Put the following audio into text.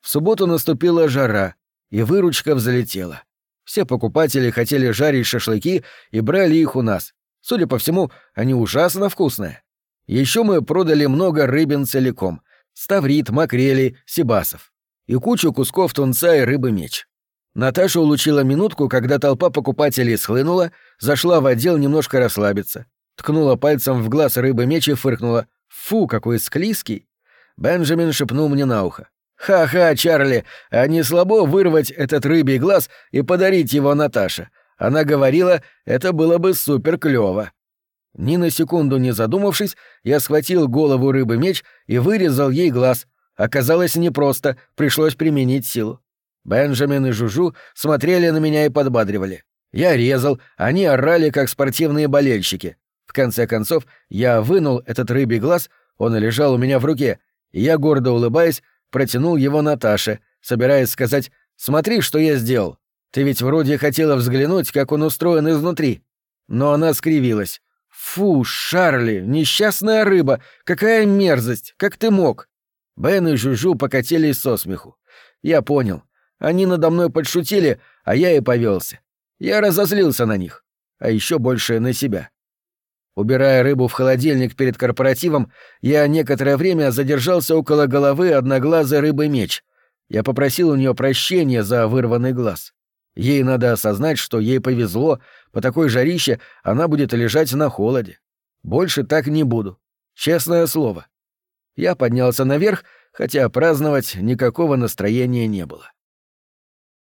В субботу наступила жара, и выручка взлетела. Все покупатели хотели жарить шашлыки и брали их у нас. Судя по всему, они ужасно вкусные. Еще мы продали много рыбин целиком. Ставрит, макрели, сибасов. И кучу кусков тунца и рыбы-меч. Наташа улучила минутку, когда толпа покупателей схлынула, зашла в отдел немножко расслабиться. Ткнула пальцем в глаз рыбы-меч и фыркнула. «Фу, какой склизкий!» Бенджамин шепнул мне на ухо. «Ха-ха, Чарли, а не слабо вырвать этот рыбий глаз и подарить его Наташе? Она говорила, это было бы супер клёво». Ни на секунду не задумавшись, я схватил голову рыбы меч и вырезал ей глаз. Оказалось непросто, пришлось применить силу. Бенджамин и Жужу смотрели на меня и подбадривали. Я резал, они орали, как спортивные болельщики. В конце концов, я вынул этот рыбий глаз, он лежал у меня в руке, и я, гордо улыбаясь, протянул его Наташе, собираясь сказать «Смотри, что я сделал. Ты ведь вроде хотела взглянуть, как он устроен изнутри». Но она скривилась. «Фу, Шарли, несчастная рыба! Какая мерзость! Как ты мог?» Бен и Жужу покатились со смеху. Я понял. Они надо мной подшутили, а я и повелся. Я разозлился на них, а еще больше на себя. Убирая рыбу в холодильник перед корпоративом, я некоторое время задержался около головы одноглазой рыбы-меч. Я попросил у нее прощения за вырванный глаз. Ей надо осознать, что ей повезло, по такой жарище она будет лежать на холоде. Больше так не буду. Честное слово. Я поднялся наверх, хотя праздновать никакого настроения не было.